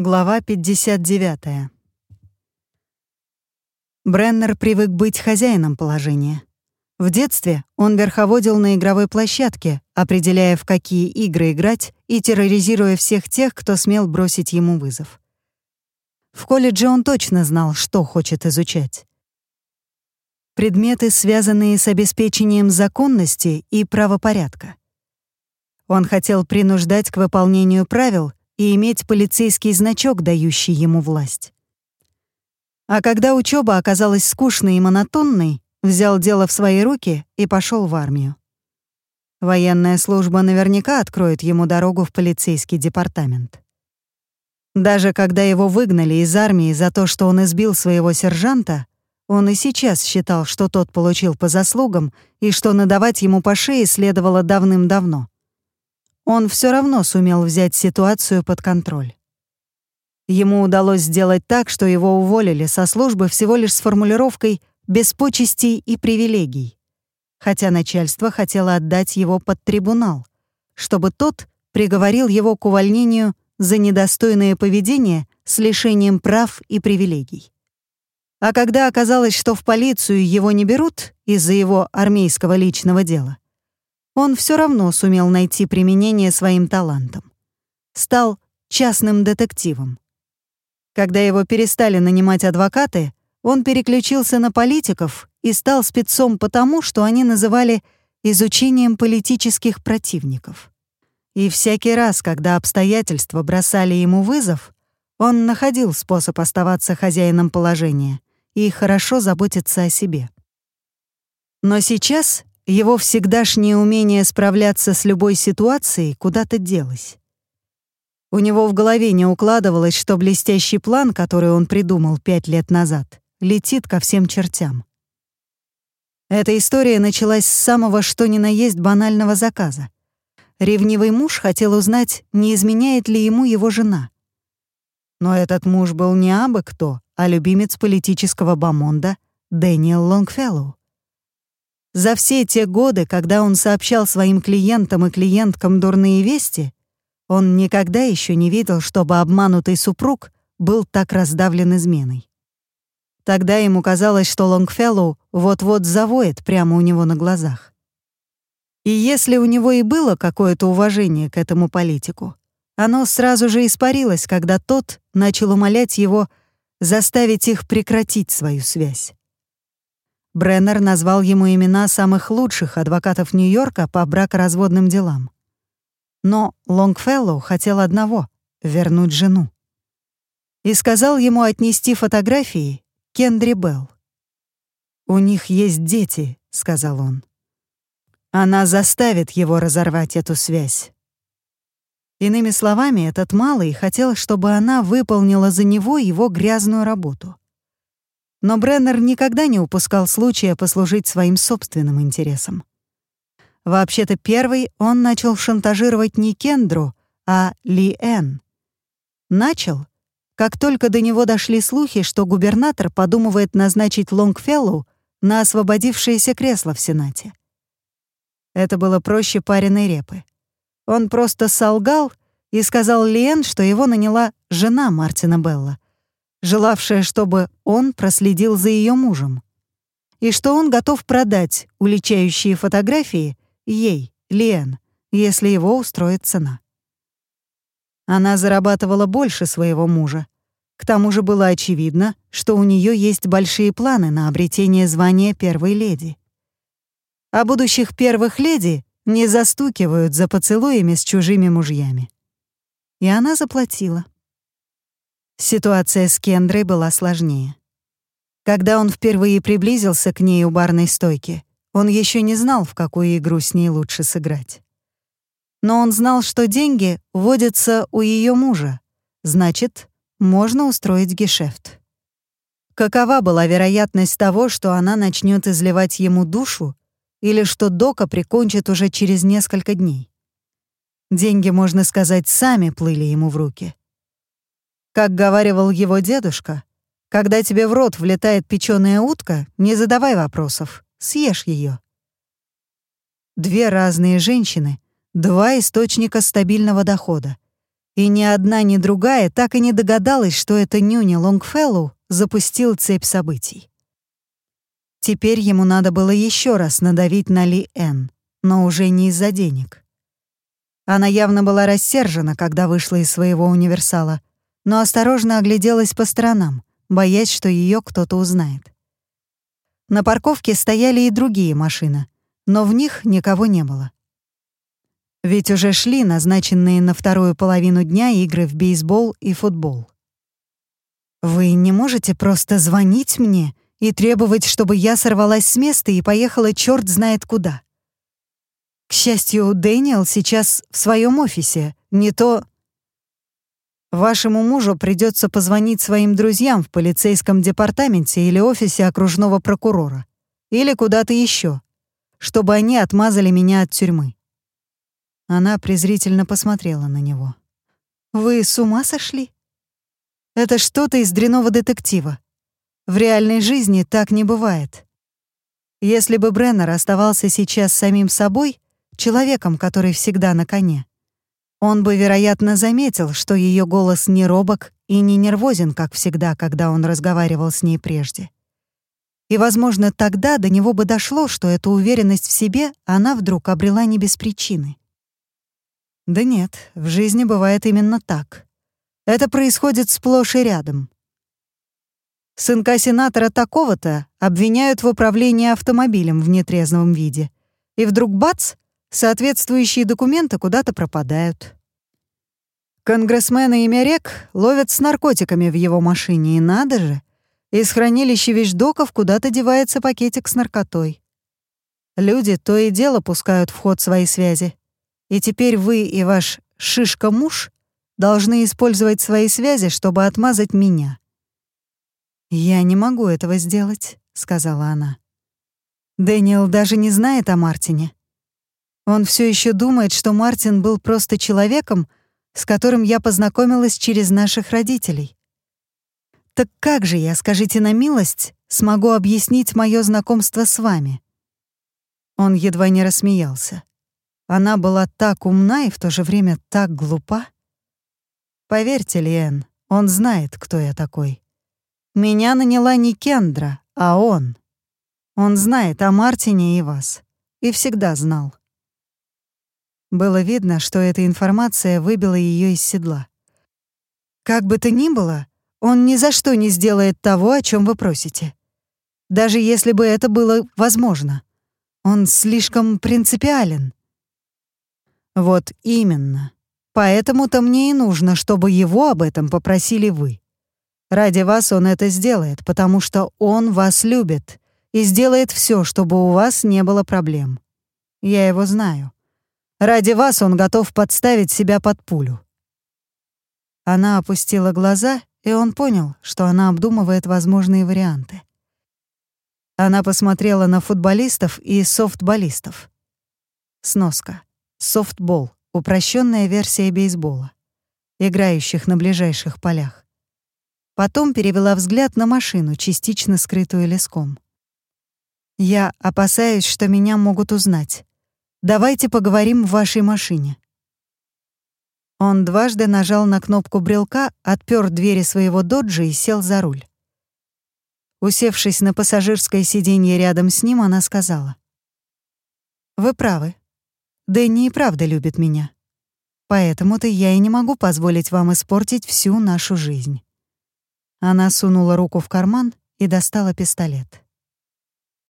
Глава 59. Бреннер привык быть хозяином положения. В детстве он верховодил на игровой площадке, определяя, в какие игры играть и терроризируя всех тех, кто смел бросить ему вызов. В колледже он точно знал, что хочет изучать. Предметы, связанные с обеспечением законности и правопорядка. Он хотел принуждать к выполнению правил и иметь полицейский значок, дающий ему власть. А когда учеба оказалась скучной и монотонной, взял дело в свои руки и пошел в армию. Военная служба наверняка откроет ему дорогу в полицейский департамент. Даже когда его выгнали из армии за то, что он избил своего сержанта, он и сейчас считал, что тот получил по заслугам и что надавать ему по шее следовало давным-давно он все равно сумел взять ситуацию под контроль. Ему удалось сделать так, что его уволили со службы всего лишь с формулировкой «без почестей и привилегий», хотя начальство хотело отдать его под трибунал, чтобы тот приговорил его к увольнению за недостойное поведение с лишением прав и привилегий. А когда оказалось, что в полицию его не берут из-за его армейского личного дела, он все равно сумел найти применение своим талантам. Стал частным детективом. Когда его перестали нанимать адвокаты, он переключился на политиков и стал спецом потому, что они называли изучением политических противников. И всякий раз, когда обстоятельства бросали ему вызов, он находил способ оставаться хозяином положения и хорошо заботиться о себе. Но сейчас его всегдашнее умение справляться с любой ситуацией куда-то делось. У него в голове не укладывалось, что блестящий план, который он придумал пять лет назад, летит ко всем чертям. Эта история началась с самого что ни на есть банального заказа. Ревнивый муж хотел узнать, не изменяет ли ему его жена. Но этот муж был не абы кто, а любимец политического бомонда Дэниел Лонгфеллоу. За все те годы, когда он сообщал своим клиентам и клиенткам дурные вести, он никогда еще не видел, чтобы обманутый супруг был так раздавлен изменой. Тогда ему казалось, что Лонгфеллоу вот-вот завоет прямо у него на глазах. И если у него и было какое-то уважение к этому политику, оно сразу же испарилось, когда тот начал умолять его заставить их прекратить свою связь. Бреннер назвал ему имена самых лучших адвокатов Нью-Йорка по бракоразводным делам. Но Лонгфеллоу хотел одного — вернуть жену. И сказал ему отнести фотографии Кендри Белл. «У них есть дети», — сказал он. Она заставит его разорвать эту связь. Иными словами, этот малый хотел, чтобы она выполнила за него его грязную работу — но Бреннер никогда не упускал случая послужить своим собственным интересам. Вообще-то первый он начал шантажировать не Кендру, а Ли Эн. Начал, как только до него дошли слухи, что губернатор подумывает назначить Лонгфеллоу на освободившееся кресло в Сенате. Это было проще пареной репы. Он просто солгал и сказал Лен, что его наняла жена Мартина Белла — желавшая, чтобы он проследил за ее мужем, и что он готов продать уличающие фотографии ей, Лен, если его устроит цена. Она зарабатывала больше своего мужа. К тому же было очевидно, что у нее есть большие планы на обретение звания первой леди. А будущих первых леди не застукивают за поцелуями с чужими мужьями. И она заплатила. Ситуация с Кендрой была сложнее. Когда он впервые приблизился к ней у барной стойки, он еще не знал, в какую игру с ней лучше сыграть. Но он знал, что деньги водятся у ее мужа, значит, можно устроить гешефт. Какова была вероятность того, что она начнет изливать ему душу или что Дока прикончит уже через несколько дней? Деньги, можно сказать, сами плыли ему в руки. Как говаривал его дедушка, когда тебе в рот влетает печеная утка, не задавай вопросов, съешь ее. Две разные женщины, два источника стабильного дохода. И ни одна, ни другая так и не догадалась, что это Нюни Лонгфеллоу запустил цепь событий. Теперь ему надо было еще раз надавить на Ли Эн, но уже не из-за денег. Она явно была рассержена, когда вышла из своего универсала, но осторожно огляделась по сторонам, боясь, что ее кто-то узнает. На парковке стояли и другие машины, но в них никого не было. Ведь уже шли назначенные на вторую половину дня игры в бейсбол и футбол. «Вы не можете просто звонить мне и требовать, чтобы я сорвалась с места и поехала черт знает куда?» К счастью, Дэниел сейчас в своем офисе, не то... Вашему мужу придется позвонить своим друзьям в полицейском департаменте или офисе окружного прокурора. Или куда-то еще, чтобы они отмазали меня от тюрьмы. Она презрительно посмотрела на него. «Вы с ума сошли? Это что-то из дряного детектива. В реальной жизни так не бывает. Если бы Бреннер оставался сейчас самим собой, человеком, который всегда на коне, он бы, вероятно, заметил, что ее голос не робок и не нервозен, как всегда, когда он разговаривал с ней прежде. И, возможно, тогда до него бы дошло, что эту уверенность в себе она вдруг обрела не без причины. Да нет, в жизни бывает именно так. Это происходит сплошь и рядом. Сынка сенатора такого-то обвиняют в управлении автомобилем в нетрезвом виде. И вдруг бац — Соответствующие документы куда-то пропадают. Конгрессмена имя Рек ловят с наркотиками в его машине, и надо же. Из хранилища вещдоков куда-то девается пакетик с наркотой. Люди то и дело пускают в ход свои связи. И теперь вы и ваш шишка-муж должны использовать свои связи, чтобы отмазать меня. «Я не могу этого сделать», — сказала она. «Дэниел даже не знает о Мартине. Он все еще думает, что Мартин был просто человеком, с которым я познакомилась через наших родителей. Так как же я, скажите на милость, смогу объяснить мое знакомство с вами? Он едва не рассмеялся. Она была так умна и в то же время так глупа. Поверьте, Лиэн, он знает, кто я такой. Меня наняла не Кендра, а он. Он знает о Мартине и вас. И всегда знал. Было видно, что эта информация выбила ее из седла. «Как бы то ни было, он ни за что не сделает того, о чем вы просите. Даже если бы это было возможно. Он слишком принципиален». «Вот именно. Поэтому-то мне и нужно, чтобы его об этом попросили вы. Ради вас он это сделает, потому что он вас любит и сделает все, чтобы у вас не было проблем. Я его знаю. Ради вас он готов подставить себя под пулю». Она опустила глаза, и он понял, что она обдумывает возможные варианты. Она посмотрела на футболистов и софтболистов. Сноска. Софтбол — упрощенная версия бейсбола, играющих на ближайших полях. Потом перевела взгляд на машину, частично скрытую леском. «Я опасаюсь, что меня могут узнать. Давайте поговорим в вашей машине». Он дважды нажал на кнопку брелка, отпер двери своего доджа и сел за руль. Усевшись на пассажирское сиденье рядом с ним, она сказала. «Вы правы. Дэнни и правда любит меня. Поэтому-то я и не могу позволить вам испортить всю нашу жизнь». Она сунула руку в карман и достала пистолет.